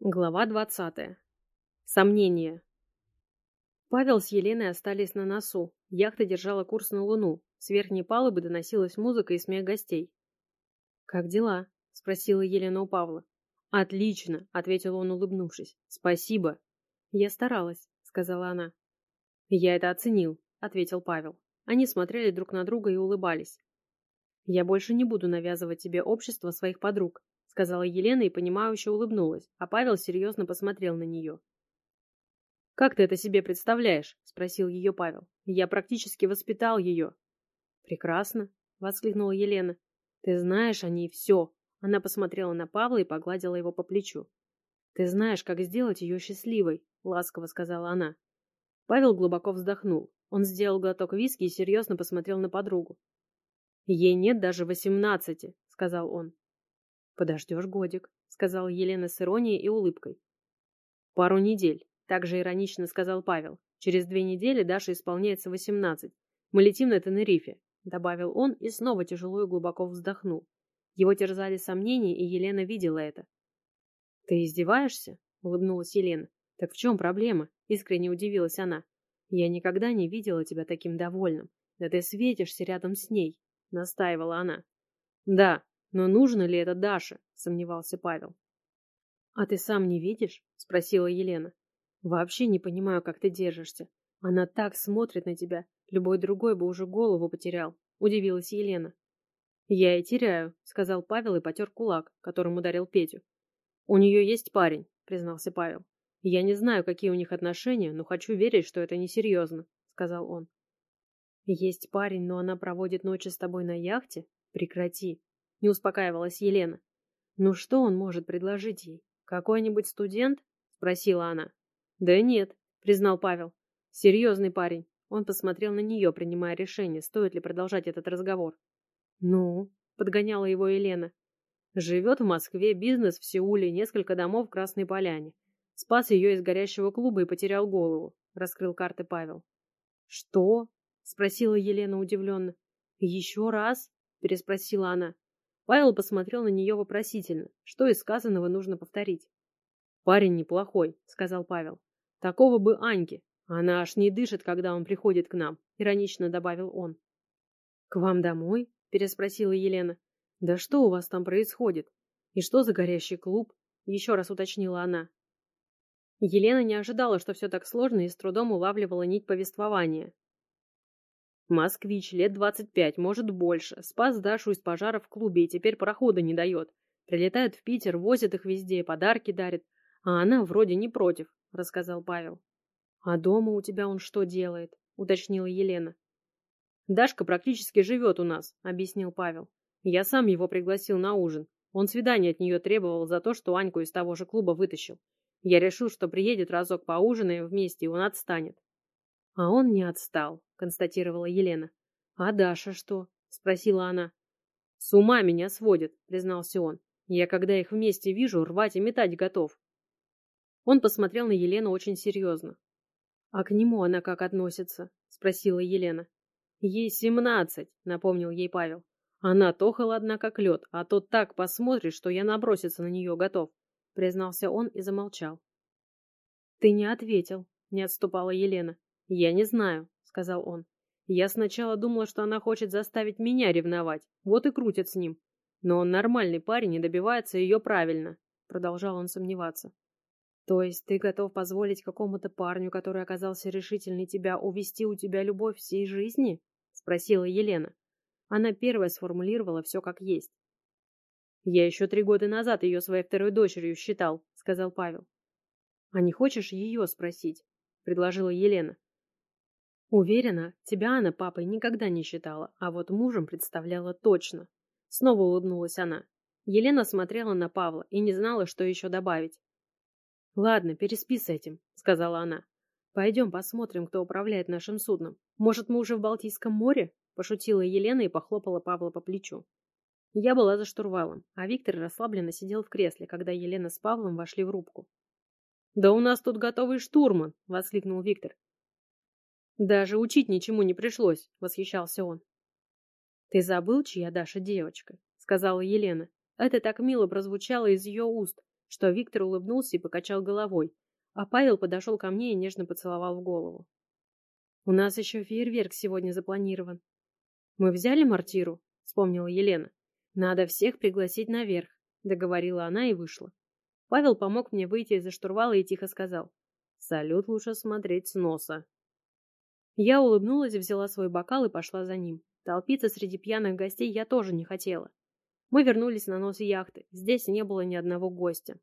Глава двадцатая. Сомнения. Павел с Еленой остались на носу. Яхта держала курс на Луну. С верхней палубы доносилась музыка и смех гостей. «Как дела?» — спросила Елена у Павла. «Отлично!» — ответил он, улыбнувшись. «Спасибо!» «Я старалась», — сказала она. «Я это оценил», — ответил Павел. Они смотрели друг на друга и улыбались. «Я больше не буду навязывать тебе общество своих подруг», сказала Елена и понимающе улыбнулась, а Павел серьезно посмотрел на нее. «Как ты это себе представляешь?» – спросил ее Павел. «Я практически воспитал ее». «Прекрасно», – воскликнула Елена. «Ты знаешь о ней все». Она посмотрела на Павла и погладила его по плечу. «Ты знаешь, как сделать ее счастливой», – ласково сказала она. Павел глубоко вздохнул. Он сделал глоток виски и серьезно посмотрел на подругу. «Ей нет даже восемнадцати», — сказал он. «Подождешь годик», — сказала Елена с иронией и улыбкой. «Пару недель», — также иронично сказал Павел. «Через две недели Даша исполняется восемнадцать. Мы летим на Тенерифе», — добавил он и снова тяжело и глубоко вздохнул. Его терзали сомнения, и Елена видела это. «Ты издеваешься?» — улыбнулась Елена. «Так в чем проблема?» — искренне удивилась она. «Я никогда не видела тебя таким довольным. Да ты светишься рядом с ней», — настаивала она. «Да, но нужно ли это Даше? Сомневался Павел. А ты сам не видишь? Спросила Елена. Вообще не понимаю, как ты держишься. Она так смотрит на тебя. Любой другой бы уже голову потерял. Удивилась Елена. Я и теряю, сказал Павел и потер кулак, которым ударил Петю. У нее есть парень, признался Павел. Я не знаю, какие у них отношения, но хочу верить, что это несерьезно, сказал он. Есть парень, но она проводит ночи с тобой на яхте? Прекрати, не успокаивалась Елена. Ну что он может предложить ей? Какой-нибудь студент? Спросила она. Да нет, признал Павел. Серьезный парень. Он посмотрел на нее, принимая решение, стоит ли продолжать этот разговор. Ну, подгоняла его Елена. Живет в Москве, бизнес в Сеуле, несколько домов в Красной Поляне. Спас ее из горящего клуба и потерял голову, раскрыл карты Павел. Что? спросила Елена удивленно. Еще раз? переспросила она. Павел посмотрел на нее вопросительно. Что из сказанного нужно повторить? «Парень неплохой», — сказал Павел. «Такого бы Аньке. Она аж не дышит, когда он приходит к нам», — иронично добавил он. «К вам домой?» — переспросила Елена. «Да что у вас там происходит? И что за горящий клуб?» — еще раз уточнила она. Елена не ожидала, что все так сложно и с трудом улавливала нить повествования. Москвич, лет двадцать пять, может больше. Спас Дашу из пожара в клубе и теперь прохода не дает. Прилетает в Питер, возит их везде, подарки дарит. А она вроде не против, рассказал Павел. А дома у тебя он что делает? Уточнила Елена. Дашка практически живет у нас, объяснил Павел. Я сам его пригласил на ужин. Он свидание от нее требовал за то, что Аньку из того же клуба вытащил. Я решил, что приедет разок поужинаем вместе, и он отстанет. А он не отстал, констатировала Елена. А Даша что? спросила она. С ума меня сводит, признался он. Я когда их вместе вижу, рвать и метать готов. Он посмотрел на Елену очень серьезно. А к нему она как относится? спросила Елена. Ей семнадцать, напомнил ей Павел. Она то холодна, как лед, а то так посмотрит, что я наброситься на нее готов, признался он и замолчал. Ты не ответил, не отступала Елена. «Я не знаю», — сказал он. «Я сначала думала, что она хочет заставить меня ревновать, вот и крутит с ним. Но он нормальный парень и добивается ее правильно», — продолжал он сомневаться. «То есть ты готов позволить какому-то парню, который оказался решительный тебя, увести у тебя любовь всей жизни?» — спросила Елена. Она первая сформулировала все как есть. «Я еще три года назад ее своей второй дочерью считал», — сказал Павел. «А не хочешь ее спросить?» — предложила Елена. Уверена, тебя она папой никогда не считала, а вот мужем представляла точно. Снова улыбнулась она. Елена смотрела на Павла и не знала, что еще добавить. «Ладно, переспи с этим», — сказала она. «Пойдем посмотрим, кто управляет нашим судном. Может, мы уже в Балтийском море?» — пошутила Елена и похлопала Павла по плечу. Я была за штурвалом, а Виктор расслабленно сидел в кресле, когда Елена с Павлом вошли в рубку. «Да у нас тут готовый штурман!» — воскликнул Виктор. Даже учить ничему не пришлось, восхищался он. Ты забыл, чья Даша девочка, сказала Елена. Это так мило прозвучало из ее уст. что Виктор улыбнулся и покачал головой, а Павел подошел ко мне и нежно поцеловал в голову. «У нас еще фейерверк сегодня запланирован». «Мы взяли мартиру?» — вспомнила Елена. «Надо всех пригласить наверх», — договорила она и вышла. Павел помог мне выйти из-за штурвала и тихо сказал. «Салют лучше смотреть с носа». Я улыбнулась, взяла свой бокал и пошла за ним. Толпиться среди пьяных гостей я тоже не хотела. Мы вернулись на нос яхты. Здесь не было ни одного гостя.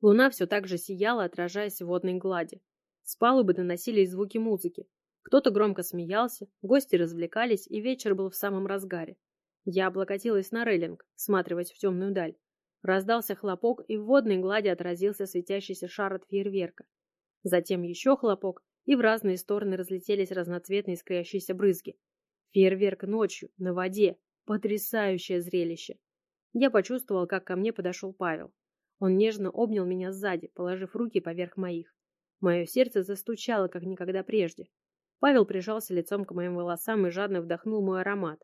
Луна все так же сияла, отражаясь в водной глади. С палубы доносились звуки музыки. Кто-то громко смеялся, гости развлекались, и вечер был в самом разгаре. Я облокотилась на рейлинг, всматриваясь в темную даль. Раздался хлопок, и в водной глади отразился светящийся шар от фейерверка. Затем еще хлопок, и в разные стороны разлетелись разноцветные искрящиеся брызги. Фейерверк ночью, на воде. Потрясающее зрелище. Я почувствовал, как ко мне подошел Павел. Он нежно обнял меня сзади, положив руки поверх моих. Мое сердце застучало, как никогда прежде. Павел прижался лицом к моим волосам и жадно вдохнул мой аромат.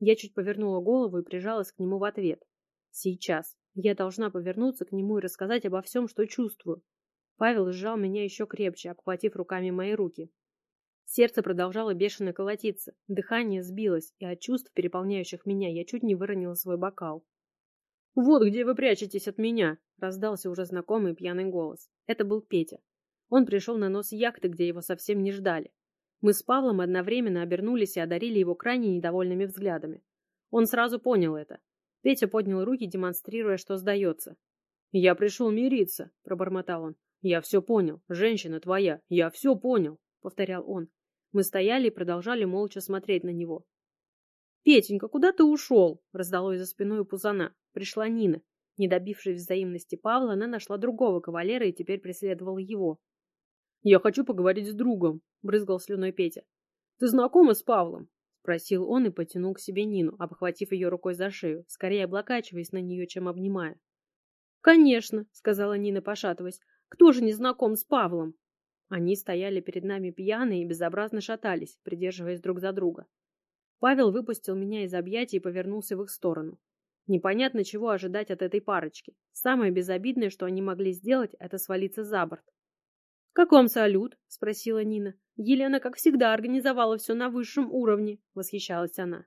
Я чуть повернула голову и прижалась к нему в ответ. Сейчас. Я должна повернуться к нему и рассказать обо всем, что чувствую. Павел сжал меня еще крепче, обхватив руками мои руки. Сердце продолжало бешено колотиться, дыхание сбилось, и от чувств, переполняющих меня, я чуть не выронила свой бокал. «Вот где вы прячетесь от меня!» — раздался уже знакомый пьяный голос. Это был Петя. Он пришел на нос яхты, где его совсем не ждали. Мы с Павлом одновременно обернулись и одарили его крайне недовольными взглядами. Он сразу понял это. Петя поднял руки, демонстрируя, что сдается. «Я пришел мириться», — пробормотал он. «Я все понял. Женщина твоя. Я все понял», — повторял он. Мы стояли и продолжали молча смотреть на него. «Петенька, куда ты ушел?» — раздалось за спиной у Пузана. Пришла Нина. Не добившись взаимности Павла, она нашла другого кавалера и теперь преследовала его. «Я хочу поговорить с другом», — брызгал слюной Петя. «Ты знакома с Павлом?» — спросил он и потянул к себе Нину, обхватив ее рукой за шею, скорее облокачиваясь на нее, чем обнимая. «Конечно», — сказала Нина, пошатываясь. «Кто же не знаком с Павлом?» Они стояли перед нами пьяные и безобразно шатались, придерживаясь друг за друга. Павел выпустил меня из объятий и повернулся в их сторону. Непонятно, чего ожидать от этой парочки. Самое безобидное, что они могли сделать, это свалиться за борт. «Как вам салют?» — спросила Нина. «Елена, как всегда, организовала все на высшем уровне», — восхищалась она.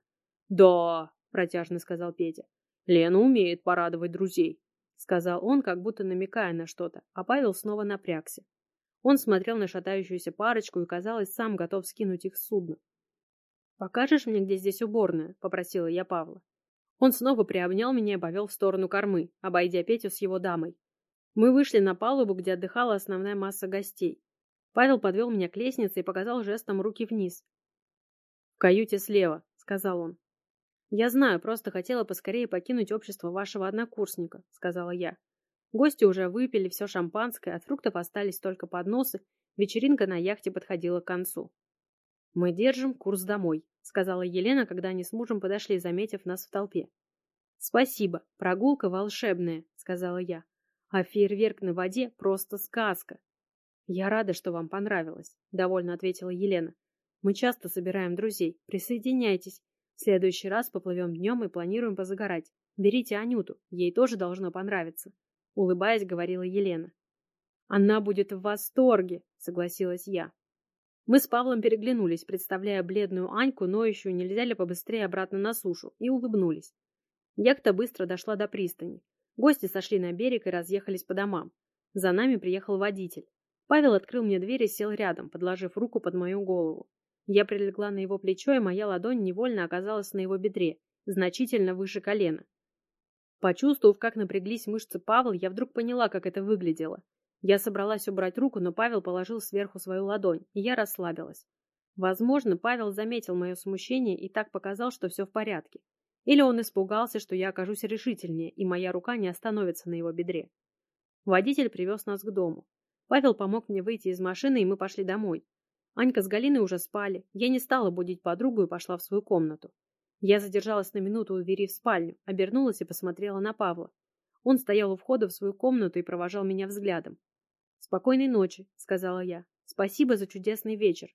«Да», — протяжно сказал Петя. «Лена умеет порадовать друзей», — сказал он, как будто намекая на что-то, а Павел снова напрягся. Он смотрел на шатающуюся парочку и, казалось, сам готов скинуть их с судна. «Покажешь мне, где здесь уборная?» — попросила я Павла. Он снова приобнял меня и повел в сторону кормы, обойдя Петю с его дамой. Мы вышли на палубу, где отдыхала основная масса гостей. Павел подвел меня к лестнице и показал жестом руки вниз. «В каюте слева», — сказал он. «Я знаю, просто хотела поскорее покинуть общество вашего однокурсника», — сказала я. Гости уже выпили все шампанское, от фруктов остались только подносы, вечеринка на яхте подходила к концу. «Мы держим курс домой», — сказала Елена, когда они с мужем подошли, заметив нас в толпе. «Спасибо, прогулка волшебная», — сказала я. «А фейерверк на воде — просто сказка». «Я рада, что вам понравилось», — довольно ответила Елена. «Мы часто собираем друзей. Присоединяйтесь. Следующий раз поплывем днем и планируем позагорать. Берите Анюту, ей тоже должно понравиться», — улыбаясь, говорила Елена. «Она будет в восторге», — согласилась я. Мы с Павлом переглянулись, представляя бледную Аньку, но еще нельзя ли побыстрее обратно на сушу, и улыбнулись. Яхта быстро дошла до пристани. Гости сошли на берег и разъехались по домам. За нами приехал водитель. Павел открыл мне дверь и сел рядом, подложив руку под мою голову. Я прилегла на его плечо, и моя ладонь невольно оказалась на его бедре, значительно выше колена. Почувствовав, как напряглись мышцы Павла, я вдруг поняла, как это выглядело. Я собралась убрать руку, но Павел положил сверху свою ладонь, и я расслабилась. Возможно, Павел заметил мое смущение и так показал, что все в порядке. Или он испугался, что я окажусь решительнее, и моя рука не остановится на его бедре. Водитель привез нас к дому. Павел помог мне выйти из машины, и мы пошли домой. Анька с Галиной уже спали. Я не стала будить подругу и пошла в свою комнату. Я задержалась на минуту у двери в спальню, обернулась и посмотрела на Павла. Он стоял у входа в свою комнату и провожал меня взглядом. «Спокойной ночи», — сказала я. «Спасибо за чудесный вечер».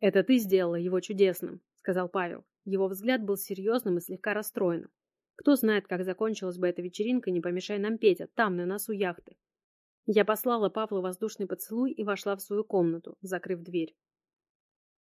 «Это ты сделала его чудесным», — сказал Павел. Его взгляд был серьезным и слегка расстроенным. Кто знает, как закончилась бы эта вечеринка, не помешай нам Петя, там, на носу яхты. Я послала Павлу воздушный поцелуй и вошла в свою комнату, закрыв дверь.